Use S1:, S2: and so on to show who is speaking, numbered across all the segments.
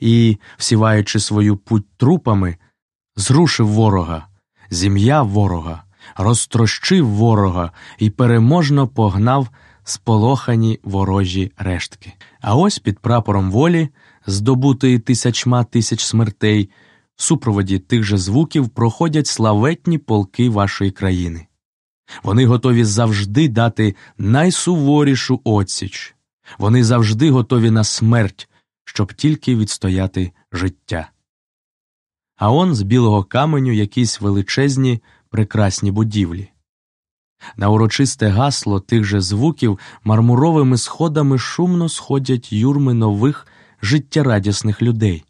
S1: і, всіваючи свою путь трупами, зрушив ворога, зім'я ворога, розтрощив ворога і переможно погнав сполохані ворожі рештки. А ось під прапором волі, здобутої тисячма тисяч смертей, в супроводі тих же звуків проходять славетні полки вашої країни. Вони готові завжди дати найсуворішу отсіч, вони завжди готові на смерть, щоб тільки відстояти життя. А он з білого каменю якісь величезні прекрасні будівлі. На урочисте гасло тих же звуків мармуровими сходами шумно сходять юрми нових життєрадісних людей.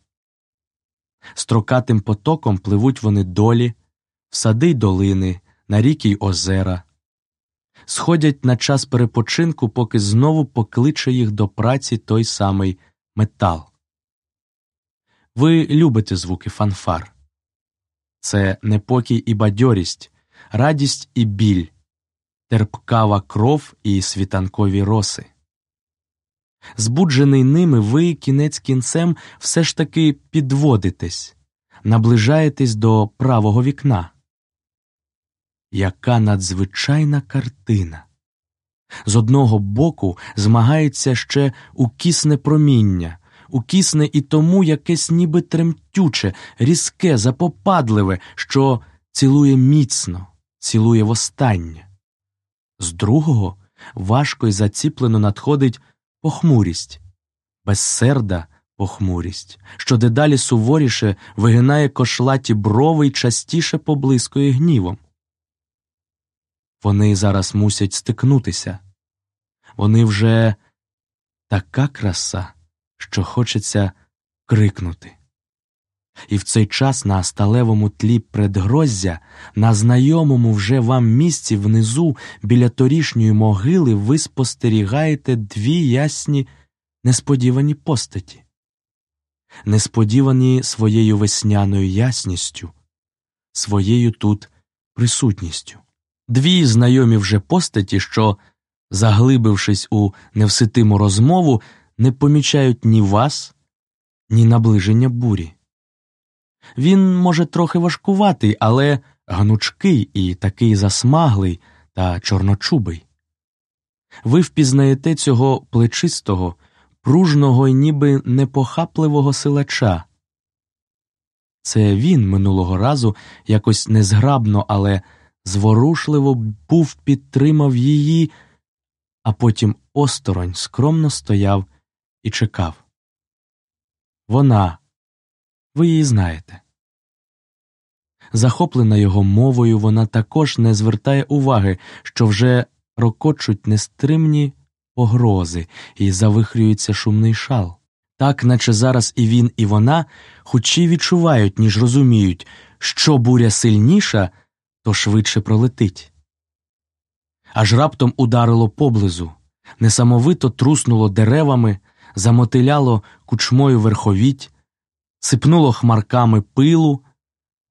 S1: Строкатим потоком пливуть вони долі, в сади й долини, на ріки й озера. Сходять на час перепочинку, поки знову покличе їх до праці той самий метал. Ви любите звуки фанфар. Це непокій і бадьорість, радість і біль, терпкава кров і світанкові роси. Збуджений ними, ви кінець кінцем все ж таки підводитесь, наближаєтесь до правого вікна. Яка надзвичайна картина! З одного боку змагається ще укісне проміння, укісне і тому якесь ніби тремтюче, різке, запопадливе, що цілує міцно, цілує востаннє. З другого важко й заціплено надходить похмурість, безсерда похмурість, що дедалі суворіше вигинає кошлаті брови й частіше поблискує гнівом. Вони зараз мусять стикнутися. Вони вже така краса, що хочеться крикнути. І в цей час на сталевому тлі предгроздя, на знайомому вже вам місці внизу біля торішньої могили ви спостерігаєте дві ясні несподівані постаті, несподівані своєю весняною ясністю, своєю тут присутністю. Дві знайомі вже постаті, що, заглибившись у невситиму розмову, не помічають ні вас, ні наближення бурі. Він, може, трохи важкуватий, але гнучкий і такий засмаглий та чорночубий. Ви впізнаєте цього плечистого, пружного і ніби непохапливого силача. Це він минулого разу якось незграбно, але зворушливо був підтримав її, а потім осторонь скромно стояв і чекав. Вона, ви її знаєте. Захоплена його мовою, вона також не звертає уваги, що вже рокочуть нестримні погрози і завихрюється шумний шал. Так, наче зараз і він, і вона хучі відчувають, ніж розуміють, що буря сильніша, то швидше пролетить. Аж раптом ударило поблизу, несамовито труснуло деревами, замотиляло кучмою верховіть, сипнуло хмарками пилу,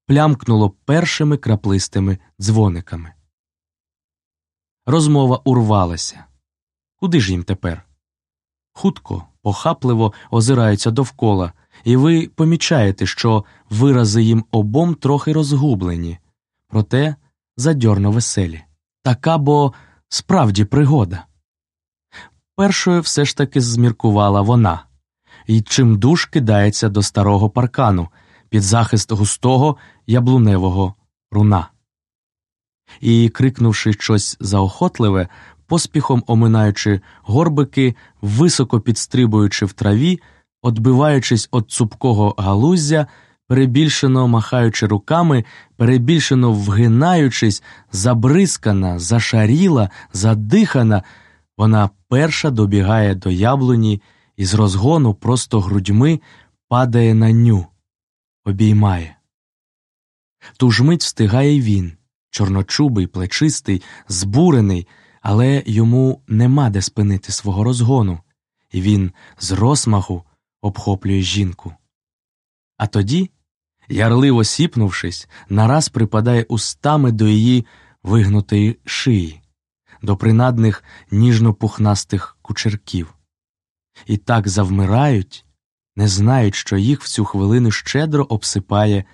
S1: плямкнуло першими краплистими дзвониками. Розмова урвалася. Куди ж їм тепер? Хутко, похапливо озираються довкола, і ви помічаєте, що вирази їм обом трохи розгублені, проте задьорно веселі. Така бо справді пригода. Першою все ж таки зміркувала вона, і чимдуж кидається до старого паркану під захист густого яблуневого руна. І, крикнувши щось заохотливе, поспіхом оминаючи горбики, високо підстрибуючи в траві, отбиваючись від цупкого галуздя, перебільшено махаючи руками, перебільшено вгинаючись, забризкана, зашаріла, задихана, вона перша добігає до яблуні і з розгону просто грудьми падає на ню, обіймає. Ту ж мить встигає він, чорночубий, плечистий, збурений, але йому нема де спинити свого розгону, і він з розмаху обхоплює жінку. А тоді, ярливо сіпнувшись, нараз припадає устами до її вигнутої шиї, до принадних ніжно-пухнастих кучерків. І так завмирають, не знають, що їх в цю хвилину щедро обсипає